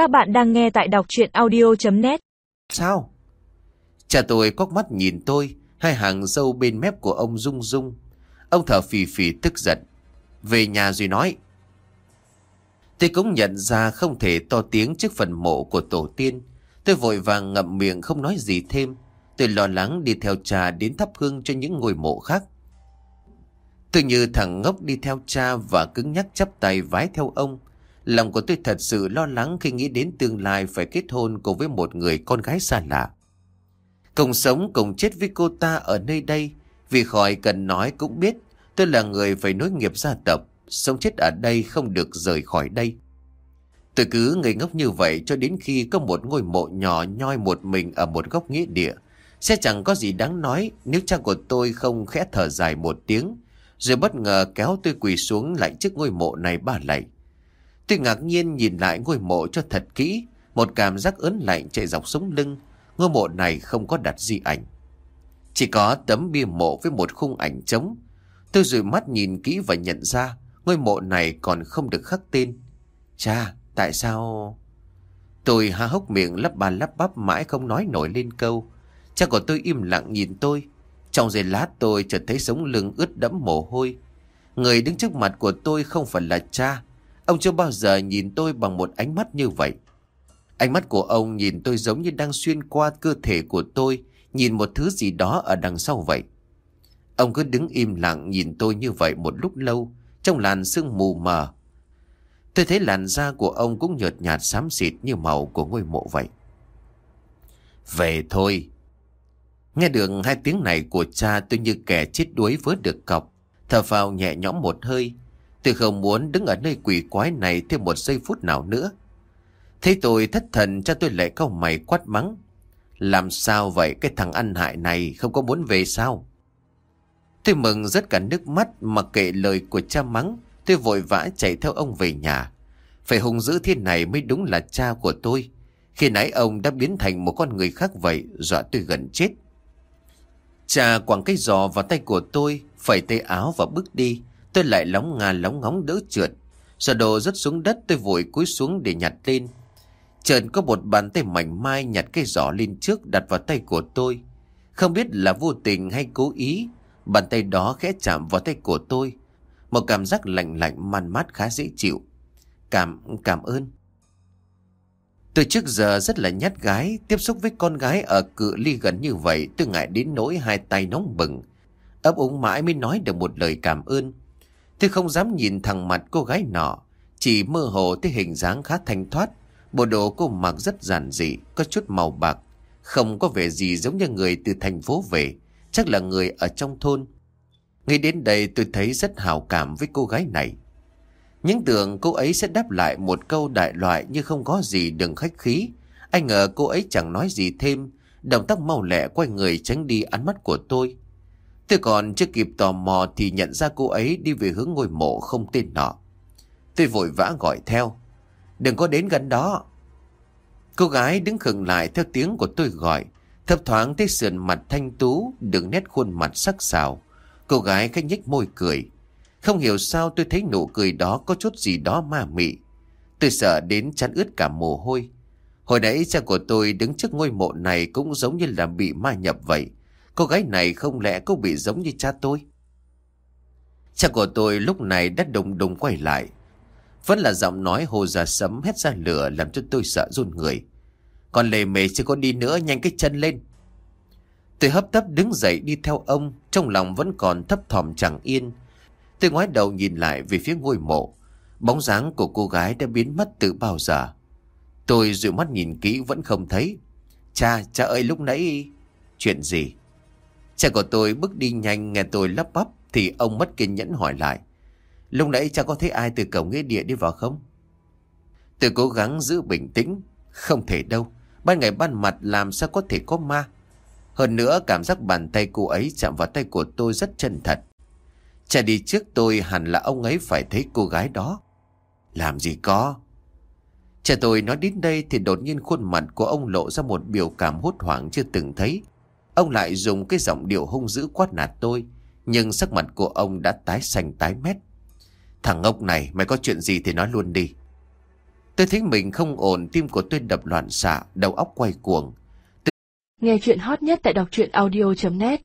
Các bạn đang nghe tại đọc chuyện audio.net Sao? Cha tôi quắc mắt nhìn tôi, hai hàng dâu bên mép của ông rung rung. Ông thở phì phì tức giận. Về nhà rồi nói. Tôi cũng nhận ra không thể to tiếng trước phần mộ của tổ tiên. Tôi vội vàng ngậm miệng không nói gì thêm. Tôi lo lắng đi theo cha đến thắp hương cho những ngôi mộ khác. Tôi như thằng ngốc đi theo cha và cứng nhắc chắp tay vái theo ông. Lòng của tôi thật sự lo lắng khi nghĩ đến tương lai phải kết hôn cùng với một người con gái xa lạ. Cùng sống cùng chết với cô ta ở nơi đây, vì khỏi cần nói cũng biết tôi là người phải nối nghiệp gia tộc, sống chết ở đây không được rời khỏi đây. Tôi cứ ngây ngốc như vậy cho đến khi có một ngôi mộ nhỏ nhoi một mình ở một góc nghĩa địa. Sẽ chẳng có gì đáng nói nếu cha của tôi không khẽ thở dài một tiếng, rồi bất ngờ kéo tôi quỳ xuống lại trước ngôi mộ này ba lạy. Tôi ngạc nhiên nhìn lại ngôi mộ cho thật kỹ, một cảm giác ớn lạnh chạy dọc sống lưng. Ngôi mộ này không có đặt di ảnh. Chỉ có tấm bia mộ với một khung ảnh trống. Tôi rủi mắt nhìn kỹ và nhận ra ngôi mộ này còn không được khắc tên. Cha, tại sao... Tôi há hốc miệng lắp ba lắp bắp mãi không nói nổi lên câu. Cha của tôi im lặng nhìn tôi. Trong giây lát tôi chợt thấy sống lưng ướt đẫm mồ hôi. Người đứng trước mặt của tôi không phải là cha. Ông chưa bao giờ nhìn tôi bằng một ánh mắt như vậy. Ánh mắt của ông nhìn tôi giống như đang xuyên qua cơ thể của tôi, nhìn một thứ gì đó ở đằng sau vậy. Ông cứ đứng im lặng nhìn tôi như vậy một lúc lâu, trong làn sương mù mờ. Tôi thấy làn da của ông cũng nhợt nhạt xám xịt như màu của ngôi mộ vậy. Về thôi. Nghe được hai tiếng này của cha tôi như kẻ chết đuối với được cọc. Thở vào nhẹ nhõm một hơi. Tôi không muốn đứng ở nơi quỷ quái này thêm một giây phút nào nữa. Thấy tôi thất thần cho tôi lại câu mày quát mắng. Làm sao vậy cái thằng ăn hại này không có muốn về sao? Tôi mừng rất cả nước mắt mặc kệ lời của cha mắng. Tôi vội vã chạy theo ông về nhà. Phải hùng dữ thế này mới đúng là cha của tôi. Khi nãy ông đã biến thành một con người khác vậy, dọa tôi gần chết. Cha quẳng cái giò vào tay của tôi, phẩy tay áo và bước đi. Tôi lại lóng ngà lóng ngóng đỡ trượt. Sợ đồ rớt xuống đất tôi vội cúi xuống để nhặt lên. Trần có một bàn tay mảnh mai nhặt cái giỏ lên trước đặt vào tay của tôi. Không biết là vô tình hay cố ý, bàn tay đó khẽ chạm vào tay của tôi. Một cảm giác lạnh lạnh man mát khá dễ chịu. Cảm, cảm ơn. Tôi trước giờ rất là nhát gái, tiếp xúc với con gái ở cự ly gần như vậy, tôi ngại đến nỗi hai tay nóng bừng. Ấp úng mãi mới nói được một lời cảm ơn. Tôi không dám nhìn thẳng mặt cô gái nọ, chỉ mơ hồ thấy hình dáng khá thanh thoát. Bộ đồ cô mặc rất giản dị, có chút màu bạc, không có vẻ gì giống như người từ thành phố về, chắc là người ở trong thôn. Ngay đến đây tôi thấy rất hào cảm với cô gái này. Những tưởng cô ấy sẽ đáp lại một câu đại loại như không có gì đừng khách khí. Anh ngờ cô ấy chẳng nói gì thêm, động tác mau lẹ quay người tránh đi ánh mắt của tôi. Tôi còn chưa kịp tò mò thì nhận ra cô ấy đi về hướng ngôi mộ không tên nọ. Tôi vội vã gọi theo. Đừng có đến gần đó. Cô gái đứng khựng lại theo tiếng của tôi gọi. Thấp thoáng thấy sườn mặt thanh tú, đường nét khuôn mặt sắc sảo. Cô gái khách nhếch môi cười. Không hiểu sao tôi thấy nụ cười đó có chút gì đó ma mị. Tôi sợ đến chán ướt cả mồ hôi. Hồi nãy cha của tôi đứng trước ngôi mộ này cũng giống như là bị ma nhập vậy. Cô gái này không lẽ cô bị giống như cha tôi? Cha của tôi lúc này đã đùng đùng quay lại. Vẫn là giọng nói hồ già sấm hét ra lửa làm cho tôi sợ run người. Còn lề mề chưa có đi nữa nhanh cái chân lên. Tôi hấp tấp đứng dậy đi theo ông, trong lòng vẫn còn thấp thỏm chẳng yên. Tôi ngoái đầu nhìn lại về phía ngôi mộ. Bóng dáng của cô gái đã biến mất từ bao giờ. Tôi dụi mắt nhìn kỹ vẫn không thấy. Cha, cha ơi lúc nãy... Chuyện gì? Cha của tôi bước đi nhanh, nghe tôi lắp bắp thì ông mất kiên nhẫn hỏi lại. Lúc nãy cha có thấy ai từ cổng nghĩa địa đi vào không? Tôi cố gắng giữ bình tĩnh. Không thể đâu. Ban ngày ban mặt làm sao có thể có ma. Hơn nữa, cảm giác bàn tay cô ấy chạm vào tay của tôi rất chân thật. Cha đi trước tôi hẳn là ông ấy phải thấy cô gái đó. Làm gì có. Cha tôi nói đến đây thì đột nhiên khuôn mặt của ông lộ ra một biểu cảm hốt hoảng chưa từng thấy. Ông lại dùng cái giọng điệu hung dữ quát nạt tôi. Nhưng sắc mặt của ông đã tái xanh tái mét. Thằng ngốc này mày có chuyện gì thì nói luôn đi. Tôi thấy mình không ổn, tim của tôi đập loạn xạ, đầu óc quay cuồng. Nghe chuyện hot nhất tại đọc truyện audio.net